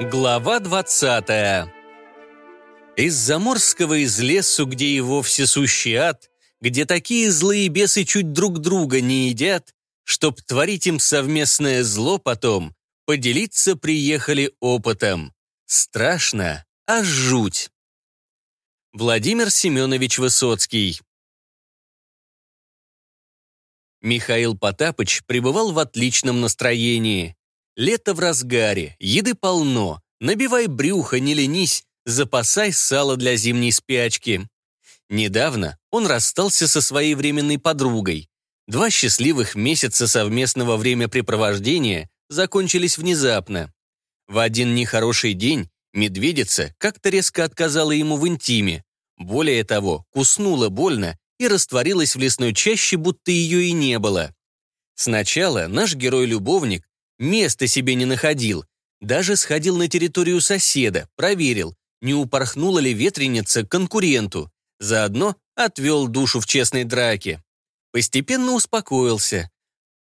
Глава 20 Из заморского из лесу, где и вовсе сущий ад, где такие злые бесы чуть друг друга не едят, чтоб творить им совместное зло потом, поделиться приехали опытом. Страшно, а жуть. Владимир Семенович Высоцкий Михаил Потапыч пребывал в отличном настроении. Лето в разгаре, еды полно, набивай брюхо, не ленись, запасай сало для зимней спячки. Недавно он расстался со своей временной подругой. Два счастливых месяца совместного времяпрепровождения закончились внезапно. В один нехороший день медведица как-то резко отказала ему в интиме. Более того, куснула больно и растворилась в лесной чаще, будто ее и не было. Сначала наш герой-любовник Места себе не находил. Даже сходил на территорию соседа, проверил, не упорхнула ли ветреница к конкуренту. Заодно отвел душу в честной драке. Постепенно успокоился.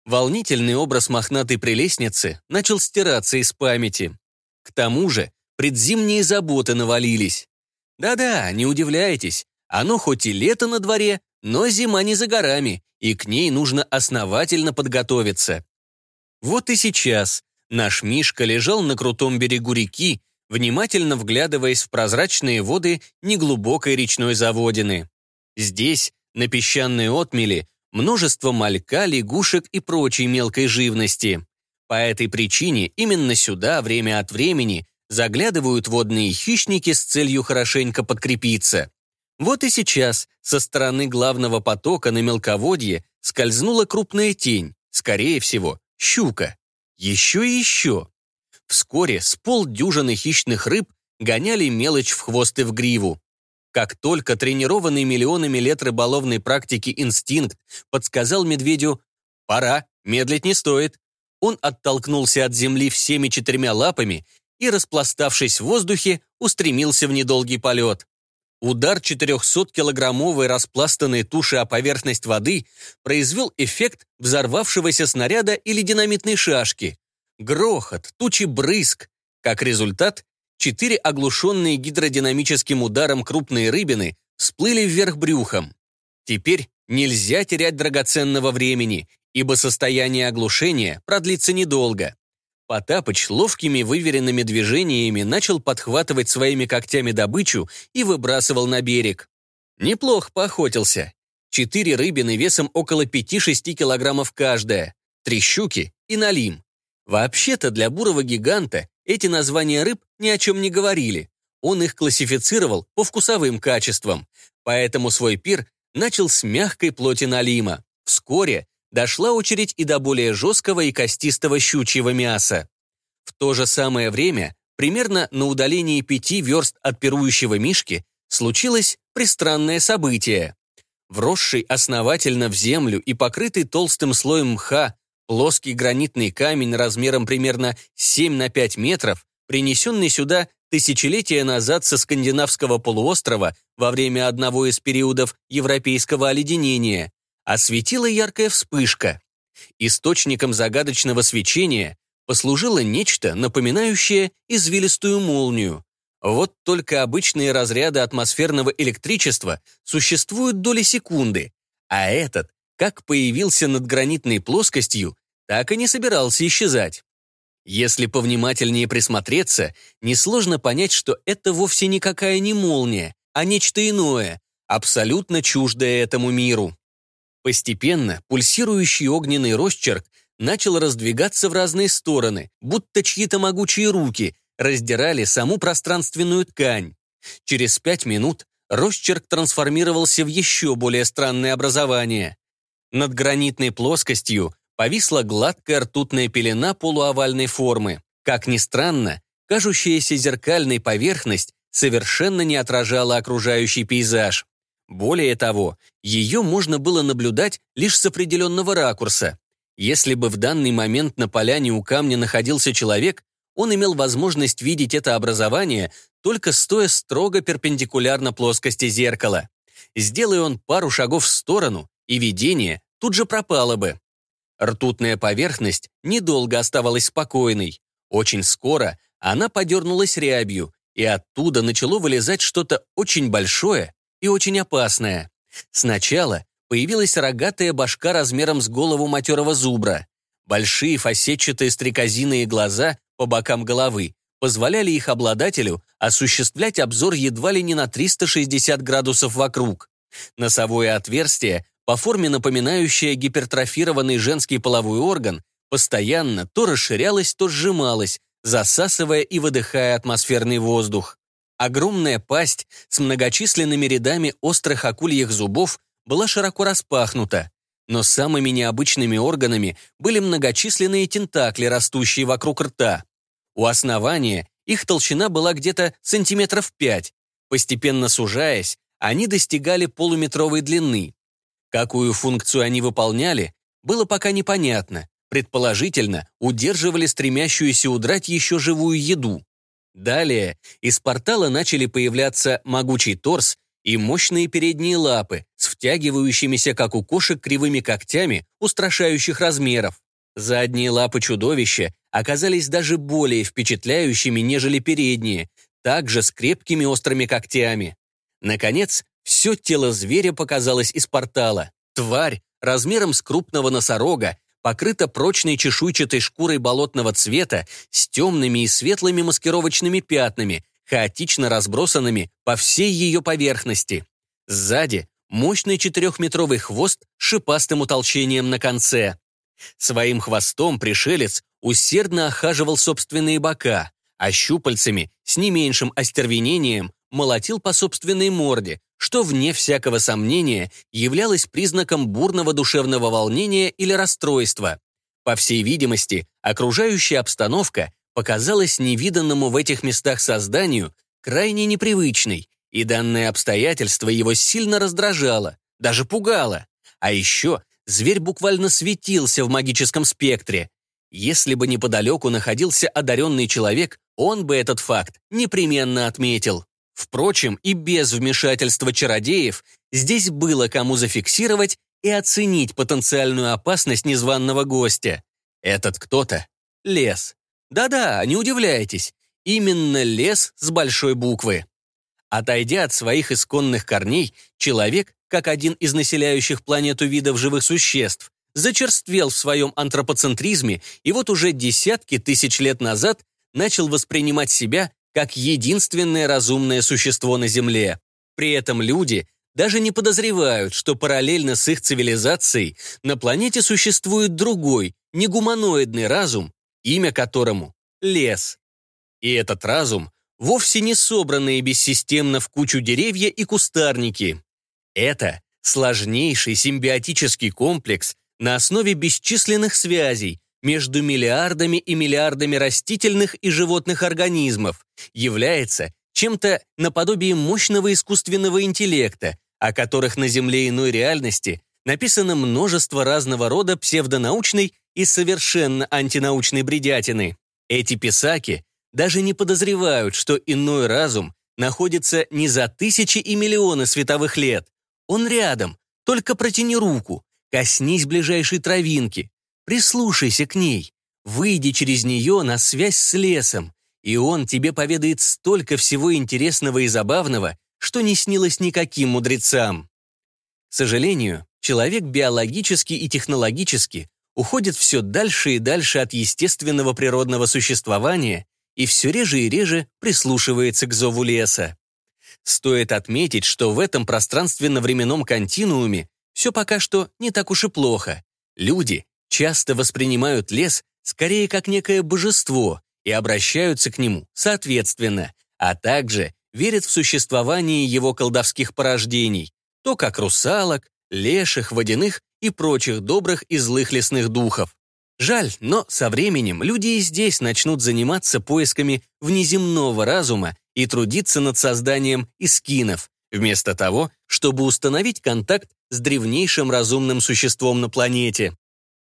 Волнительный образ мохнатой прелестницы начал стираться из памяти. К тому же предзимние заботы навалились. Да-да, не удивляйтесь, оно хоть и лето на дворе, но зима не за горами, и к ней нужно основательно подготовиться. Вот и сейчас наш Мишка лежал на крутом берегу реки, внимательно вглядываясь в прозрачные воды неглубокой речной заводины. Здесь, на песчаной отмели, множество малька, лягушек и прочей мелкой живности. По этой причине именно сюда время от времени заглядывают водные хищники с целью хорошенько подкрепиться. Вот и сейчас со стороны главного потока на мелководье скользнула крупная тень, скорее всего, щука. Еще и еще. Вскоре с полдюжины хищных рыб гоняли мелочь в хвост и в гриву. Как только тренированный миллионами лет рыболовной практики инстинкт подсказал медведю «пора, медлить не стоит», он оттолкнулся от земли всеми четырьмя лапами и, распластавшись в воздухе, устремился в недолгий полет. Удар 400-килограммовой распластанной туши о поверхность воды произвел эффект взорвавшегося снаряда или динамитной шашки. Грохот, тучи брызг. Как результат, четыре оглушенные гидродинамическим ударом крупные рыбины всплыли вверх брюхом. Теперь нельзя терять драгоценного времени, ибо состояние оглушения продлится недолго. Потапыч ловкими выверенными движениями начал подхватывать своими когтями добычу и выбрасывал на берег. Неплохо поохотился. Четыре рыбины весом около 5-6 килограммов каждая, три щуки и налим. Вообще-то для бурого гиганта эти названия рыб ни о чем не говорили. Он их классифицировал по вкусовым качествам, поэтому свой пир начал с мягкой плоти налима. Вскоре дошла очередь и до более жесткого и костистого щучьего мяса. В то же самое время, примерно на удалении пяти верст от пирующего мишки, случилось пристранное событие. Вросший основательно в землю и покрытый толстым слоем мха плоский гранитный камень размером примерно 7 на 5 метров, принесенный сюда тысячелетия назад со скандинавского полуострова во время одного из периодов европейского оледенения, осветила яркая вспышка. Источником загадочного свечения послужило нечто, напоминающее извилистую молнию. Вот только обычные разряды атмосферного электричества существуют доли секунды, а этот, как появился над гранитной плоскостью, так и не собирался исчезать. Если повнимательнее присмотреться, несложно понять, что это вовсе никакая не молния, а нечто иное, абсолютно чуждое этому миру. Постепенно пульсирующий огненный росчерк начал раздвигаться в разные стороны, будто чьи-то могучие руки раздирали саму пространственную ткань. Через пять минут росчерк трансформировался в еще более странное образование. Над гранитной плоскостью повисла гладкая ртутная пелена полуовальной формы. Как ни странно, кажущаяся зеркальной поверхность совершенно не отражала окружающий пейзаж. Более того, ее можно было наблюдать лишь с определенного ракурса. Если бы в данный момент на поляне у камня находился человек, он имел возможность видеть это образование, только стоя строго перпендикулярно плоскости зеркала. Сделай он пару шагов в сторону, и видение тут же пропало бы. Ртутная поверхность недолго оставалась спокойной. Очень скоро она подернулась рябью, и оттуда начало вылезать что-то очень большое и очень опасное. Сначала появилась рогатая башка размером с голову матерого зубра. Большие фасетчатые стрекозиные глаза по бокам головы позволяли их обладателю осуществлять обзор едва ли не на 360 градусов вокруг. Носовое отверстие, по форме напоминающее гипертрофированный женский половой орган, постоянно то расширялось, то сжималось, засасывая и выдыхая атмосферный воздух. Огромная пасть с многочисленными рядами острых акульих зубов была широко распахнута, но самыми необычными органами были многочисленные тентакли, растущие вокруг рта. У основания их толщина была где-то сантиметров пять. Постепенно сужаясь, они достигали полуметровой длины. Какую функцию они выполняли, было пока непонятно. Предположительно, удерживали стремящуюся удрать еще живую еду. Далее из портала начали появляться могучий торс и мощные передние лапы с втягивающимися, как у кошек, кривыми когтями устрашающих размеров. Задние лапы чудовища оказались даже более впечатляющими, нежели передние, также с крепкими острыми когтями. Наконец, все тело зверя показалось из портала. Тварь, размером с крупного носорога, покрыта прочной чешуйчатой шкурой болотного цвета с темными и светлыми маскировочными пятнами, хаотично разбросанными по всей ее поверхности. Сзади мощный четырехметровый хвост с шипастым утолщением на конце. Своим хвостом пришелец усердно охаживал собственные бока, а щупальцами с не меньшим остервенением молотил по собственной морде, что, вне всякого сомнения, являлось признаком бурного душевного волнения или расстройства. По всей видимости, окружающая обстановка показалась невиданному в этих местах созданию крайне непривычной, и данное обстоятельство его сильно раздражало, даже пугало. А еще зверь буквально светился в магическом спектре. Если бы неподалеку находился одаренный человек, он бы этот факт непременно отметил. Впрочем, и без вмешательства чародеев здесь было кому зафиксировать и оценить потенциальную опасность незваного гостя. Этот кто-то — лес. Да-да, не удивляйтесь, именно лес с большой буквы. Отойдя от своих исконных корней, человек, как один из населяющих планету видов живых существ, зачерствел в своем антропоцентризме и вот уже десятки тысяч лет назад начал воспринимать себя как единственное разумное существо на Земле. При этом люди даже не подозревают, что параллельно с их цивилизацией на планете существует другой, негуманоидный разум, имя которому — лес. И этот разум вовсе не собранные бессистемно в кучу деревья и кустарники. Это сложнейший симбиотический комплекс на основе бесчисленных связей, между миллиардами и миллиардами растительных и животных организмов, является чем-то наподобие мощного искусственного интеллекта, о которых на Земле иной реальности написано множество разного рода псевдонаучной и совершенно антинаучной бредятины. Эти писаки даже не подозревают, что иной разум находится не за тысячи и миллионы световых лет. Он рядом, только протяни руку, коснись ближайшей травинки, Прислушайся к ней, выйди через нее на связь с лесом, и он тебе поведает столько всего интересного и забавного, что не снилось никаким мудрецам. К сожалению, человек биологически и технологически уходит все дальше и дальше от естественного природного существования и все реже и реже прислушивается к зову леса. Стоит отметить, что в этом пространственно-временном континууме все пока что не так уж и плохо. Люди часто воспринимают лес скорее как некое божество и обращаются к нему соответственно, а также верят в существование его колдовских порождений, то как русалок, леших, водяных и прочих добрых и злых лесных духов. Жаль, но со временем люди и здесь начнут заниматься поисками внеземного разума и трудиться над созданием искинов, вместо того, чтобы установить контакт с древнейшим разумным существом на планете.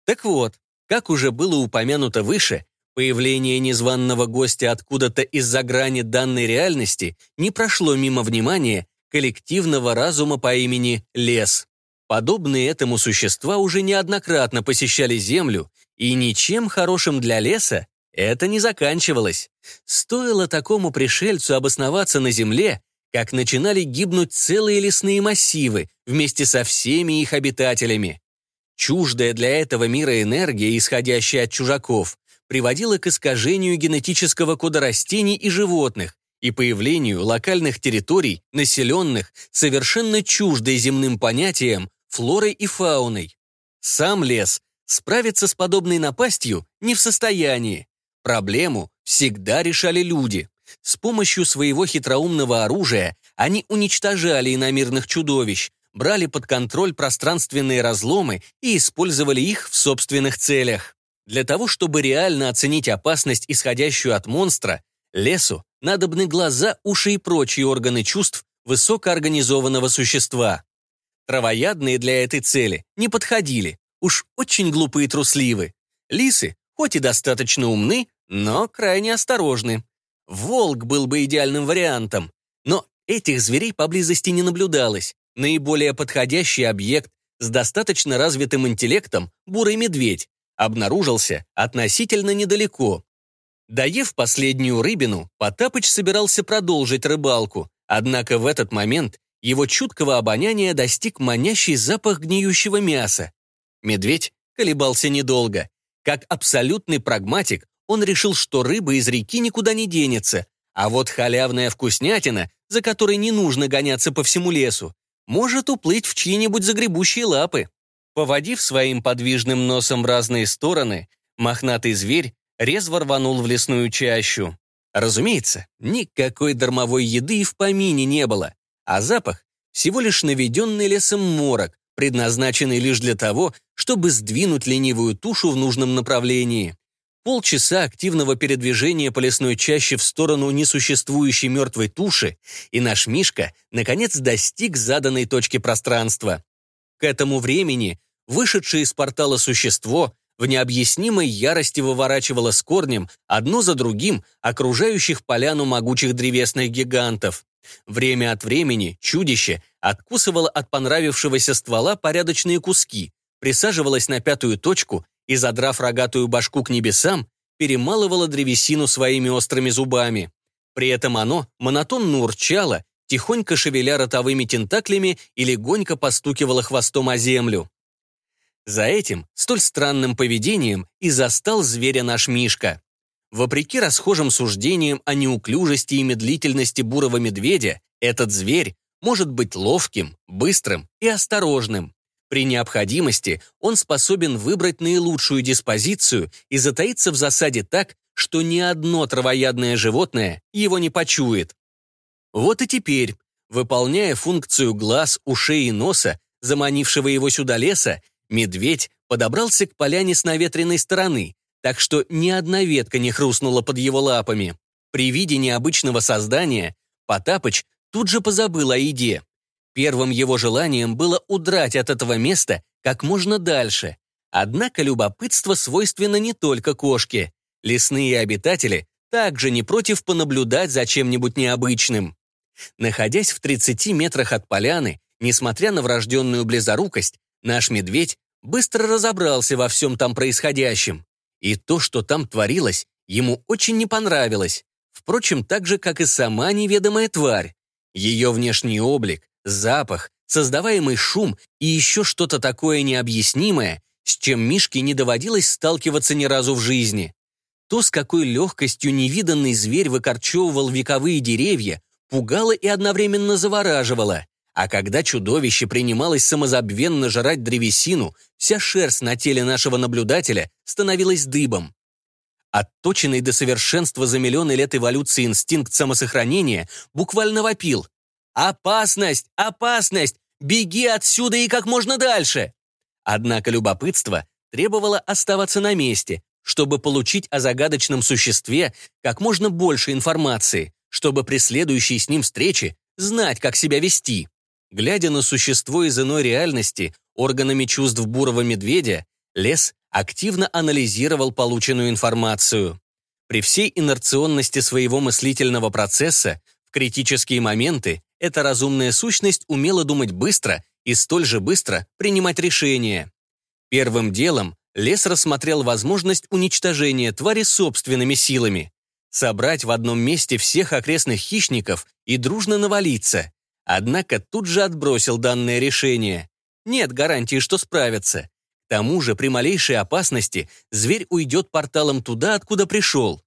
Так вот, как уже было упомянуто выше, появление незваного гостя откуда-то из-за грани данной реальности не прошло мимо внимания коллективного разума по имени Лес. Подобные этому существа уже неоднократно посещали Землю, и ничем хорошим для леса это не заканчивалось. Стоило такому пришельцу обосноваться на земле, как начинали гибнуть целые лесные массивы вместе со всеми их обитателями. Чуждая для этого мира энергия, исходящая от чужаков, приводила к искажению генетического кода растений и животных и появлению локальных территорий, населенных совершенно чуждой земным понятиям флорой и фауной. Сам лес справиться с подобной напастью не в состоянии. Проблему всегда решали люди. С помощью своего хитроумного оружия они уничтожали иномирных чудовищ, брали под контроль пространственные разломы и использовали их в собственных целях. Для того, чтобы реально оценить опасность, исходящую от монстра, лесу надобны глаза, уши и прочие органы чувств высокоорганизованного существа. Травоядные для этой цели не подходили, уж очень глупые и трусливы. Лисы, хоть и достаточно умны, но крайне осторожны. Волк был бы идеальным вариантом, но этих зверей поблизости не наблюдалось. Наиболее подходящий объект с достаточно развитым интеллектом, бурый медведь, обнаружился относительно недалеко. Доев последнюю рыбину, Потапыч собирался продолжить рыбалку, однако в этот момент его чуткого обоняния достиг манящий запах гниющего мяса. Медведь колебался недолго. Как абсолютный прагматик, он решил, что рыба из реки никуда не денется, а вот халявная вкуснятина, за которой не нужно гоняться по всему лесу, может уплыть в чьи-нибудь загребущие лапы. Поводив своим подвижным носом в разные стороны, мохнатый зверь резво рванул в лесную чащу. Разумеется, никакой дармовой еды и в помине не было, а запах — всего лишь наведенный лесом морок, предназначенный лишь для того, чтобы сдвинуть ленивую тушу в нужном направлении. Полчаса активного передвижения по лесной чаще в сторону несуществующей мертвой туши, и наш Мишка, наконец, достиг заданной точки пространства. К этому времени вышедшее из портала существо в необъяснимой ярости выворачивало с корнем одно за другим окружающих поляну могучих древесных гигантов. Время от времени чудище откусывало от понравившегося ствола порядочные куски, присаживалось на пятую точку и, задрав рогатую башку к небесам, перемалывало древесину своими острыми зубами. При этом оно монотонно урчало, тихонько шевеля ротовыми тентаклями и легонько постукивало хвостом о землю. За этим, столь странным поведением, и застал зверя наш Мишка. Вопреки расхожим суждениям о неуклюжести и медлительности бурого медведя, этот зверь может быть ловким, быстрым и осторожным. При необходимости он способен выбрать наилучшую диспозицию и затаиться в засаде так, что ни одно травоядное животное его не почует. Вот и теперь, выполняя функцию глаз, ушей и носа, заманившего его сюда леса, Медведь подобрался к поляне с наветренной стороны, так что ни одна ветка не хрустнула под его лапами. При виде необычного создания Потапыч тут же позабыл о еде. Первым его желанием было удрать от этого места как можно дальше. Однако любопытство свойственно не только кошке. Лесные обитатели также не против понаблюдать за чем-нибудь необычным. Находясь в 30 метрах от поляны, несмотря на врожденную близорукость, Наш медведь быстро разобрался во всем там происходящем. И то, что там творилось, ему очень не понравилось. Впрочем, так же, как и сама неведомая тварь. Ее внешний облик, запах, создаваемый шум и еще что-то такое необъяснимое, с чем Мишке не доводилось сталкиваться ни разу в жизни. То, с какой легкостью невиданный зверь выкорчевывал вековые деревья, пугало и одновременно завораживало. А когда чудовище принималось самозабвенно жрать древесину, вся шерсть на теле нашего наблюдателя становилась дыбом. Отточенный до совершенства за миллионы лет эволюции инстинкт самосохранения буквально вопил. «Опасность! Опасность! Беги отсюда и как можно дальше!» Однако любопытство требовало оставаться на месте, чтобы получить о загадочном существе как можно больше информации, чтобы при следующей с ним встрече знать, как себя вести. Глядя на существо из иной реальности, органами чувств бурого медведя, лес активно анализировал полученную информацию. При всей инерционности своего мыслительного процесса, в критические моменты эта разумная сущность умела думать быстро и столь же быстро принимать решения. Первым делом лес рассмотрел возможность уничтожения твари собственными силами. Собрать в одном месте всех окрестных хищников и дружно навалиться. Однако тут же отбросил данное решение. Нет гарантии, что справятся. К тому же при малейшей опасности зверь уйдет порталом туда, откуда пришел.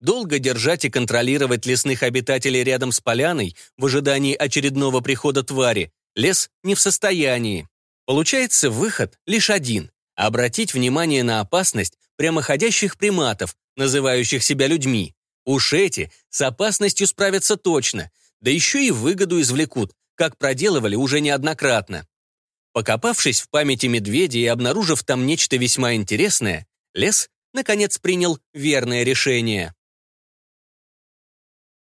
Долго держать и контролировать лесных обитателей рядом с поляной в ожидании очередного прихода твари лес не в состоянии. Получается выход лишь один – обратить внимание на опасность прямоходящих приматов, называющих себя людьми. Уж эти с опасностью справятся точно, да еще и выгоду извлекут, как проделывали уже неоднократно. Покопавшись в памяти медведя и обнаружив там нечто весьма интересное, лес, наконец, принял верное решение.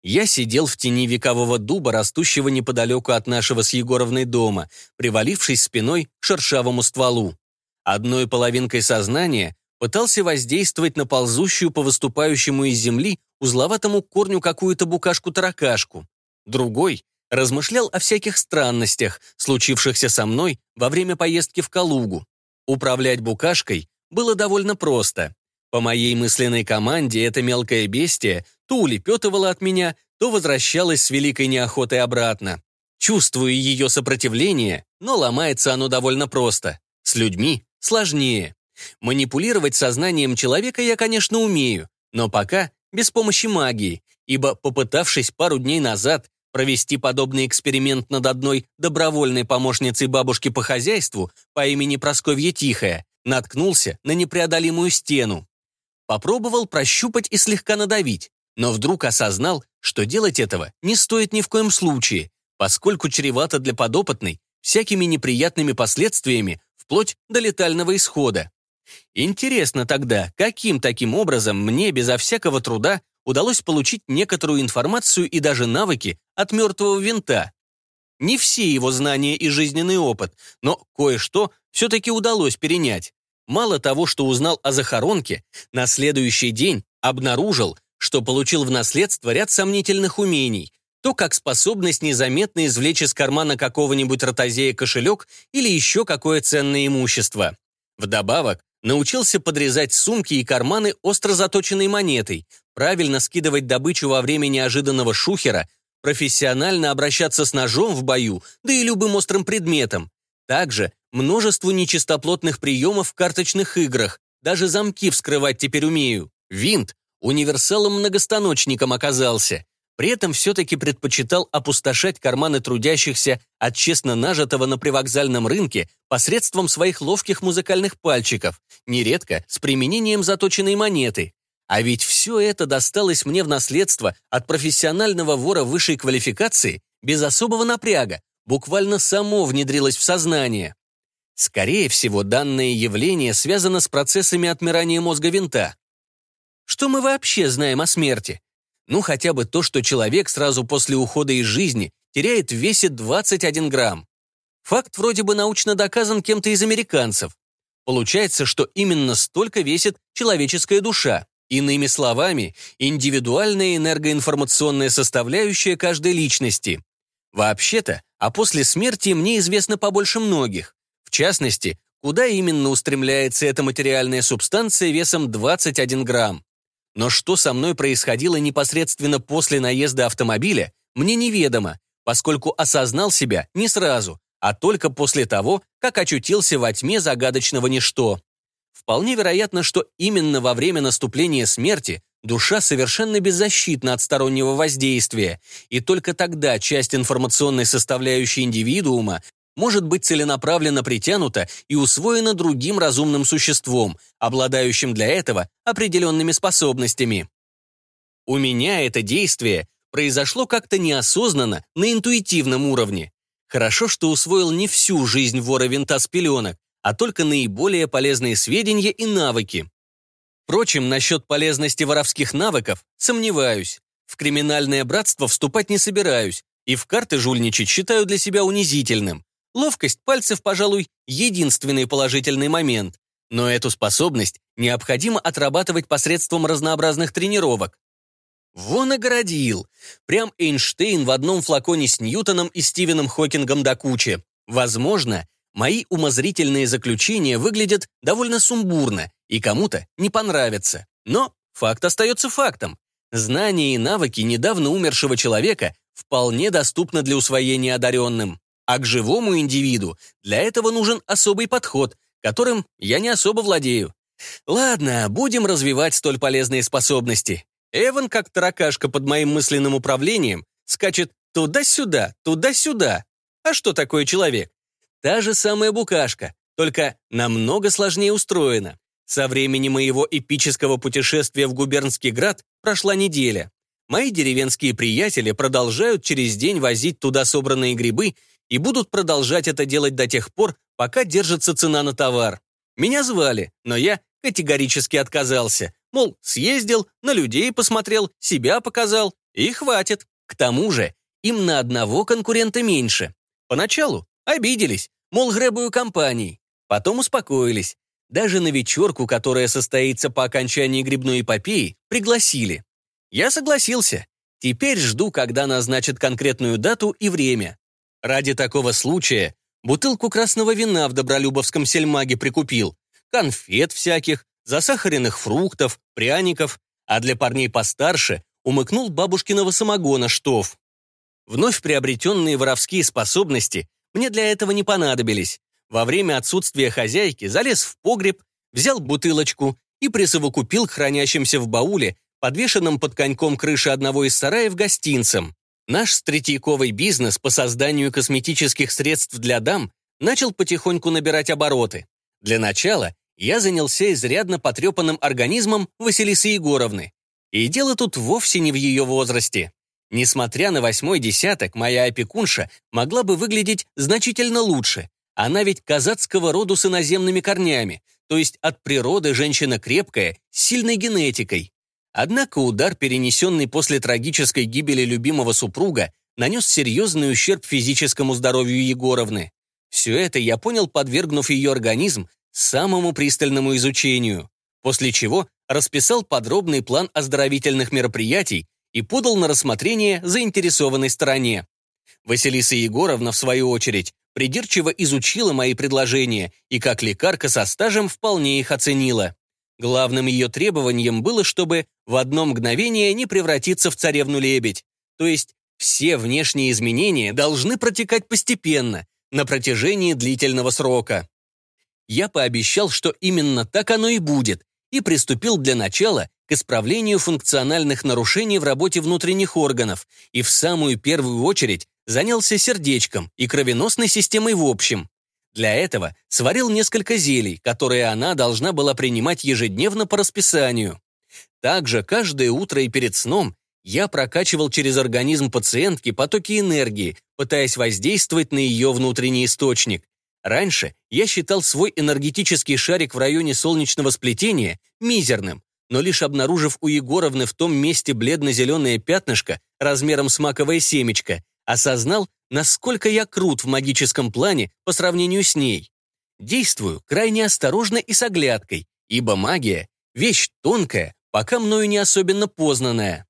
Я сидел в тени векового дуба, растущего неподалеку от нашего с Егоровной дома, привалившись спиной к шершавому стволу. Одной половинкой сознания пытался воздействовать на ползущую по выступающему из земли узловатому корню какую-то букашку-таракашку. Другой размышлял о всяких странностях, случившихся со мной во время поездки в Калугу. Управлять букашкой было довольно просто. По моей мысленной команде это мелкое бестие то улепетывало от меня, то возвращалось с великой неохотой обратно. Чувствую ее сопротивление, но ломается оно довольно просто. С людьми сложнее. Манипулировать сознанием человека я, конечно, умею, но пока без помощи магии, ибо, попытавшись пару дней назад провести подобный эксперимент над одной добровольной помощницей бабушки по хозяйству по имени Просковья Тихая, наткнулся на непреодолимую стену. Попробовал прощупать и слегка надавить, но вдруг осознал, что делать этого не стоит ни в коем случае, поскольку чревато для подопытной всякими неприятными последствиями вплоть до летального исхода. Интересно тогда, каким таким образом мне безо всякого труда удалось получить некоторую информацию и даже навыки от мертвого винта. Не все его знания и жизненный опыт, но кое-что все-таки удалось перенять. Мало того, что узнал о захоронке, на следующий день обнаружил, что получил в наследство ряд сомнительных умений, то как способность незаметно извлечь из кармана какого-нибудь ротозея кошелек или еще какое ценное имущество. Вдобавок, научился подрезать сумки и карманы остро заточенной монетой, правильно скидывать добычу во время неожиданного шухера, профессионально обращаться с ножом в бою, да и любым острым предметом. Также множество нечистоплотных приемов в карточных играх, даже замки вскрывать теперь умею. Винт универсалом-многостаночником оказался. При этом все-таки предпочитал опустошать карманы трудящихся от честно нажитого на привокзальном рынке посредством своих ловких музыкальных пальчиков, нередко с применением заточенной монеты. А ведь все это досталось мне в наследство от профессионального вора высшей квалификации без особого напряга, буквально само внедрилось в сознание. Скорее всего, данное явление связано с процессами отмирания мозга винта. Что мы вообще знаем о смерти? Ну, хотя бы то, что человек сразу после ухода из жизни теряет в весе 21 грамм. Факт вроде бы научно доказан кем-то из американцев. Получается, что именно столько весит человеческая душа. Иными словами, индивидуальная энергоинформационная составляющая каждой личности. Вообще-то, а после смерти мне известно побольше многих. В частности, куда именно устремляется эта материальная субстанция весом 21 грамм. Но что со мной происходило непосредственно после наезда автомобиля, мне неведомо, поскольку осознал себя не сразу, а только после того, как очутился во тьме загадочного ничто. Вполне вероятно, что именно во время наступления смерти душа совершенно беззащитна от стороннего воздействия, и только тогда часть информационной составляющей индивидуума может быть целенаправленно притянута и усвоена другим разумным существом, обладающим для этого определенными способностями. У меня это действие произошло как-то неосознанно, на интуитивном уровне. Хорошо, что усвоил не всю жизнь вора винта с пеленок, а только наиболее полезные сведения и навыки. Впрочем, насчет полезности воровских навыков сомневаюсь. В криминальное братство вступать не собираюсь, и в карты жульничать считаю для себя унизительным. Ловкость пальцев, пожалуй, единственный положительный момент. Но эту способность необходимо отрабатывать посредством разнообразных тренировок. Вон огородил. Прям Эйнштейн в одном флаконе с Ньютоном и Стивеном Хокингом до кучи. Возможно, мои умозрительные заключения выглядят довольно сумбурно и кому-то не понравятся. Но факт остается фактом. Знания и навыки недавно умершего человека вполне доступны для усвоения одаренным. А к живому индивиду для этого нужен особый подход, которым я не особо владею. Ладно, будем развивать столь полезные способности. Эван, как таракашка под моим мысленным управлением, скачет туда-сюда, туда-сюда. А что такое человек? Та же самая букашка, только намного сложнее устроена. Со времени моего эпического путешествия в губернский град прошла неделя. Мои деревенские приятели продолжают через день возить туда собранные грибы и будут продолжать это делать до тех пор, пока держится цена на товар. Меня звали, но я категорически отказался. Мол, съездил, на людей посмотрел, себя показал, и хватит. К тому же, им на одного конкурента меньше. Поначалу обиделись, мол, гребую компанией. Потом успокоились. Даже на вечерку, которая состоится по окончании грибной эпопеи, пригласили. Я согласился. Теперь жду, когда назначат конкретную дату и время. Ради такого случая бутылку красного вина в Добролюбовском сельмаге прикупил, конфет всяких, засахаренных фруктов, пряников, а для парней постарше умыкнул бабушкиного самогона штоф. Вновь приобретенные воровские способности мне для этого не понадобились. Во время отсутствия хозяйки залез в погреб, взял бутылочку и присовокупил к хранящимся в бауле, подвешенном под коньком крыши одного из сараев гостинцам. Наш стретейковый бизнес по созданию косметических средств для дам начал потихоньку набирать обороты. Для начала я занялся изрядно потрепанным организмом Василисы Егоровны. И дело тут вовсе не в ее возрасте. Несмотря на восьмой десяток, моя опекунша могла бы выглядеть значительно лучше. Она ведь казацкого роду с иноземными корнями, то есть от природы женщина крепкая, с сильной генетикой. Однако удар, перенесенный после трагической гибели любимого супруга, нанес серьезный ущерб физическому здоровью Егоровны. Все это я понял, подвергнув ее организм самому пристальному изучению, после чего расписал подробный план оздоровительных мероприятий и подал на рассмотрение заинтересованной стороне. Василиса Егоровна, в свою очередь, придирчиво изучила мои предложения и как лекарка со стажем вполне их оценила. Главным ее требованием было, чтобы в одно мгновение не превратиться в царевну-лебедь, то есть все внешние изменения должны протекать постепенно, на протяжении длительного срока. Я пообещал, что именно так оно и будет, и приступил для начала к исправлению функциональных нарушений в работе внутренних органов и в самую первую очередь занялся сердечком и кровеносной системой в общем. Для этого сварил несколько зелий, которые она должна была принимать ежедневно по расписанию. Также каждое утро и перед сном я прокачивал через организм пациентки потоки энергии, пытаясь воздействовать на ее внутренний источник. Раньше я считал свой энергетический шарик в районе солнечного сплетения мизерным, но лишь обнаружив у Егоровны в том месте бледно-зеленое пятнышко размером с маковое семечко, осознал, насколько я крут в магическом плане по сравнению с ней. Действую крайне осторожно и с оглядкой, ибо магия — вещь тонкая, пока мною не особенно познанная.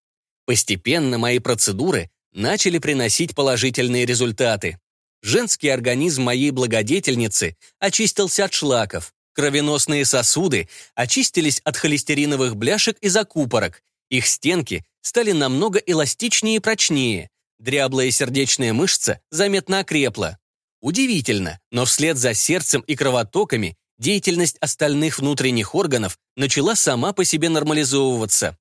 Постепенно мои процедуры начали приносить положительные результаты. Женский организм моей благодетельницы очистился от шлаков, кровеносные сосуды очистились от холестериновых бляшек и закупорок, их стенки стали намного эластичнее и прочнее, дряблая сердечная мышца заметно окрепла. Удивительно, но вслед за сердцем и кровотоками деятельность остальных внутренних органов начала сама по себе нормализовываться.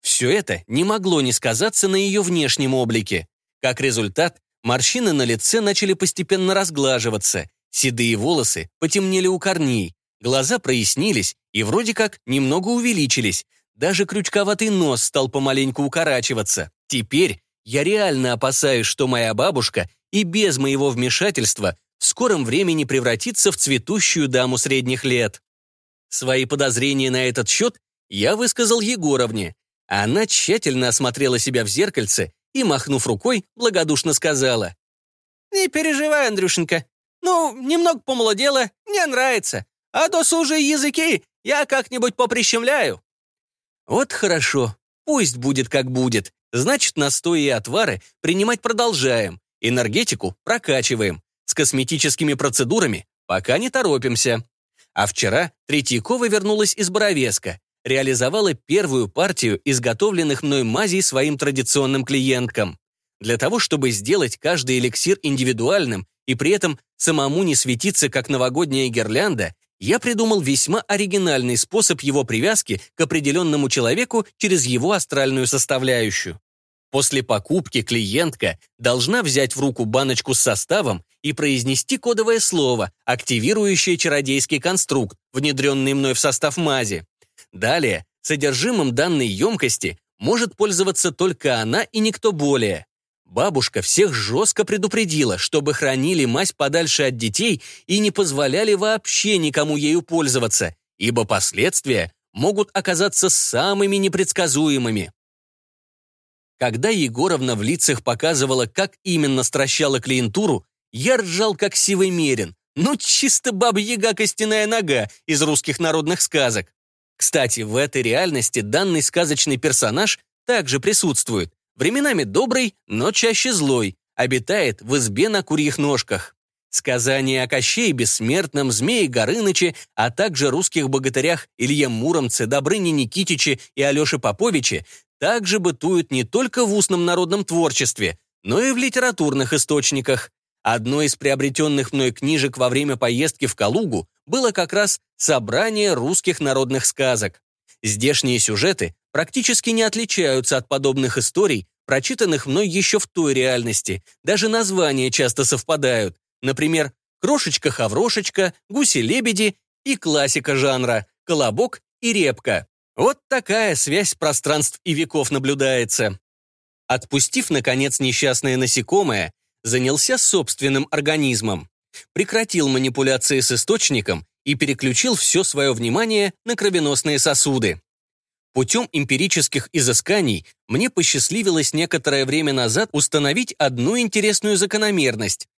Все это не могло не сказаться на ее внешнем облике. Как результат, Морщины на лице начали постепенно разглаживаться, седые волосы потемнели у корней, глаза прояснились и вроде как немного увеличились, даже крючковатый нос стал помаленьку укорачиваться. Теперь я реально опасаюсь, что моя бабушка и без моего вмешательства в скором времени превратится в цветущую даму средних лет. Свои подозрения на этот счет я высказал Егоровне. Она тщательно осмотрела себя в зеркальце и, махнув рукой, благодушно сказала. «Не переживай, Андрюшенька. Ну, немного помолодела, мне нравится. А досужие языки я как-нибудь поприщемляю». «Вот хорошо. Пусть будет как будет. Значит, настои и отвары принимать продолжаем. Энергетику прокачиваем. С косметическими процедурами Пока не торопимся. А вчера Третьякова вернулась из Боровеска, реализовала первую партию изготовленных мной мазей своим традиционным клиенткам. Для того, чтобы сделать каждый эликсир индивидуальным и при этом самому не светиться, как новогодняя гирлянда, я придумал весьма оригинальный способ его привязки к определенному человеку через его астральную составляющую. После покупки клиентка должна взять в руку баночку с составом и произнести кодовое слово, активирующее чародейский конструкт, внедренный мной в состав мази. Далее, содержимым данной емкости может пользоваться только она и никто более. Бабушка всех жестко предупредила, чтобы хранили мазь подальше от детей и не позволяли вообще никому ею пользоваться, ибо последствия могут оказаться самыми непредсказуемыми. Когда Егоровна в лицах показывала, как именно стращала клиентуру, я ржал, как сивый мерин. Ну, чисто баба-яга костяная нога из русских народных сказок. Кстати, в этой реальности данный сказочный персонаж также присутствует. Временами добрый, но чаще злой, обитает в избе на курьих ножках. Сказания о Кощее Бессмертном, Змее Горыныче, а также русских богатырях Илье Муромце, Добрыне Никитиче и Алёше Поповиче также бытуют не только в устном народном творчестве, но и в литературных источниках. Одной из приобретенных мной книжек во время поездки в Калугу было как раз собрание русских народных сказок. Здешние сюжеты практически не отличаются от подобных историй, прочитанных мной еще в той реальности. Даже названия часто совпадают. Например, «Крошечка-хаврошечка», «Гуси-лебеди» и классика жанра «Колобок» и «Репка». Вот такая связь пространств и веков наблюдается. Отпустив, наконец, несчастное насекомое, занялся собственным организмом, прекратил манипуляции с источником и переключил все свое внимание на кровеносные сосуды. Путем эмпирических изысканий мне посчастливилось некоторое время назад установить одну интересную закономерность.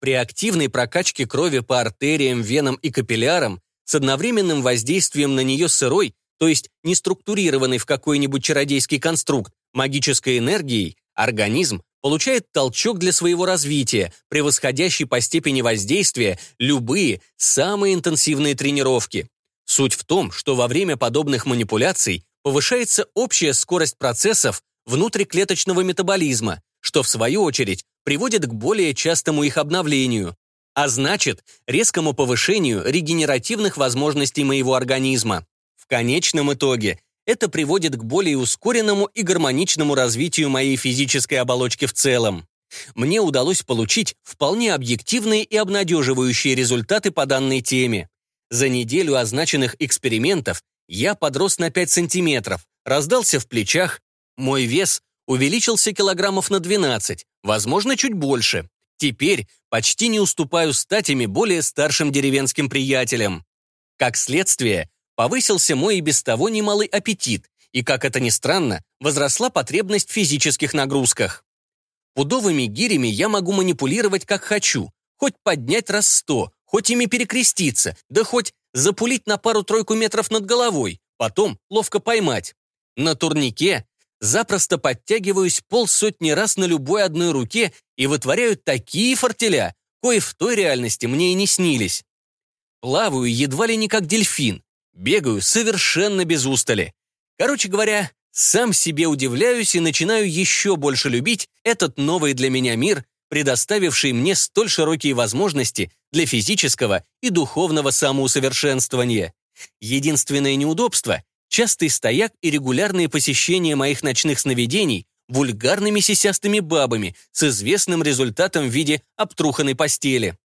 При активной прокачке крови по артериям, венам и капиллярам с одновременным воздействием на нее сырой, то есть не структурированной в какой-нибудь чародейский конструкт, магической энергией, организм получает толчок для своего развития, превосходящий по степени воздействия любые самые интенсивные тренировки. Суть в том, что во время подобных манипуляций повышается общая скорость процессов внутриклеточного метаболизма, что в свою очередь приводит к более частому их обновлению, а значит, резкому повышению регенеративных возможностей моего организма. В конечном итоге это приводит к более ускоренному и гармоничному развитию моей физической оболочки в целом. Мне удалось получить вполне объективные и обнадеживающие результаты по данной теме. За неделю означенных экспериментов я подрос на 5 сантиметров, раздался в плечах, мой вес увеличился килограммов на 12, возможно, чуть больше. Теперь почти не уступаю статями более старшим деревенским приятелям. Как следствие, повысился мой и без того немалый аппетит, и, как это ни странно, возросла потребность в физических нагрузках. Пудовыми гирями я могу манипулировать как хочу, хоть поднять раз сто, хоть ими перекреститься, да хоть запулить на пару-тройку метров над головой, потом ловко поймать. На турнике запросто подтягиваюсь полсотни раз на любой одной руке и вытворяю такие фортеля, кои в той реальности мне и не снились. Плаваю едва ли не как дельфин, Бегаю совершенно без устали. Короче говоря, сам себе удивляюсь и начинаю еще больше любить этот новый для меня мир, предоставивший мне столь широкие возможности для физического и духовного самоусовершенствования. Единственное неудобство – частый стояк и регулярные посещения моих ночных сновидений вульгарными сисястыми бабами с известным результатом в виде обтруханной постели.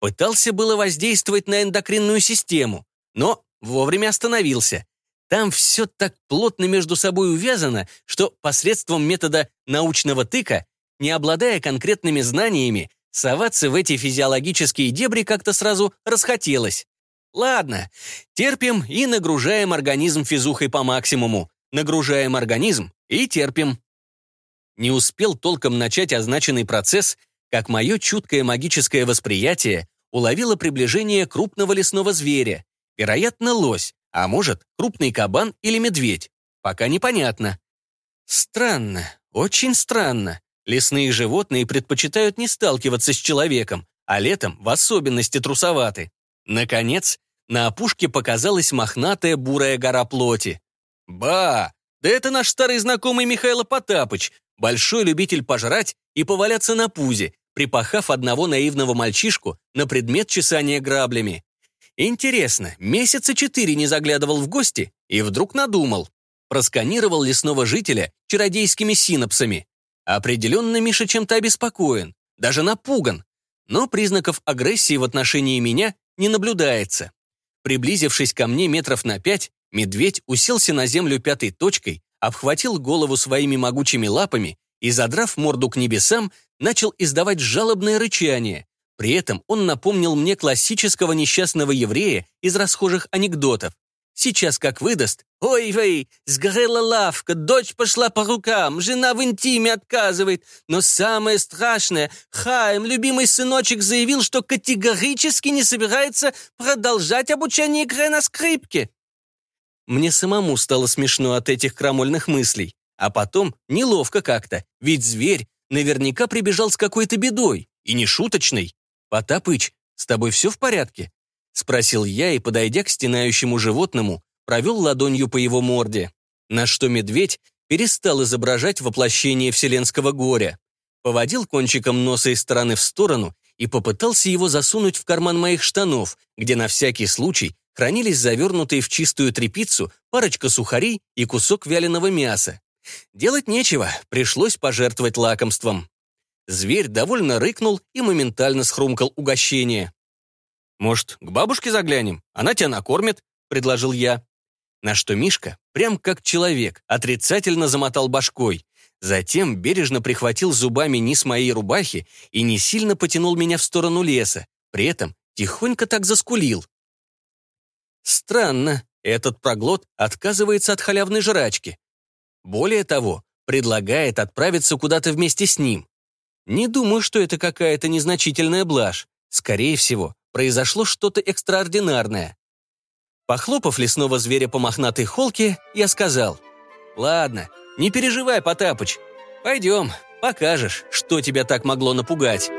Пытался было воздействовать на эндокринную систему, но вовремя остановился. Там все так плотно между собой увязано, что посредством метода научного тыка, не обладая конкретными знаниями, соваться в эти физиологические дебри как-то сразу расхотелось. Ладно, терпим и нагружаем организм физухой по максимуму. Нагружаем организм и терпим. Не успел толком начать означенный процесс, как мое чуткое магическое восприятие уловило приближение крупного лесного зверя, Вероятно, лось, а может, крупный кабан или медведь. Пока непонятно. Странно, очень странно. Лесные животные предпочитают не сталкиваться с человеком, а летом в особенности трусоваты. Наконец, на опушке показалась мохнатая бурая гора плоти. Ба! Да это наш старый знакомый Михаил Потапыч, большой любитель пожрать и поваляться на пузе, припахав одного наивного мальчишку на предмет чесания граблями. Интересно, месяца четыре не заглядывал в гости и вдруг надумал. Просканировал лесного жителя чародейскими синапсами. Определенно Миша чем-то обеспокоен, даже напуган. Но признаков агрессии в отношении меня не наблюдается. Приблизившись ко мне метров на пять, медведь уселся на землю пятой точкой, обхватил голову своими могучими лапами и, задрав морду к небесам, начал издавать жалобное рычание. При этом он напомнил мне классического несчастного еврея из расхожих анекдотов. Сейчас как выдаст. Ой-вей, сгорела лавка, дочь пошла по рукам, жена в интиме отказывает. Но самое страшное, Хайм, любимый сыночек, заявил, что категорически не собирается продолжать обучение игре на скрипке. Мне самому стало смешно от этих крамольных мыслей. А потом неловко как-то, ведь зверь наверняка прибежал с какой-то бедой, и не шуточной. «Потапыч, с тобой все в порядке?» — спросил я и, подойдя к стенающему животному, провел ладонью по его морде. На что медведь перестал изображать воплощение вселенского горя, поводил кончиком носа из стороны в сторону и попытался его засунуть в карман моих штанов, где на всякий случай хранились завернутые в чистую тряпицу парочка сухарей и кусок вяленого мяса. Делать нечего, пришлось пожертвовать лакомством. Зверь довольно рыкнул и моментально схрумкал угощение. «Может, к бабушке заглянем? Она тебя накормит», — предложил я. На что Мишка, прям как человек, отрицательно замотал башкой. Затем бережно прихватил зубами низ моей рубахи и не сильно потянул меня в сторону леса, при этом тихонько так заскулил. Странно, этот проглот отказывается от халявной жрачки. Более того, предлагает отправиться куда-то вместе с ним. Не думаю, что это какая-то незначительная блажь. Скорее всего, произошло что-то экстраординарное. Похлопав лесного зверя по мохнатой холке, я сказал, «Ладно, не переживай, Потапыч. Пойдем, покажешь, что тебя так могло напугать».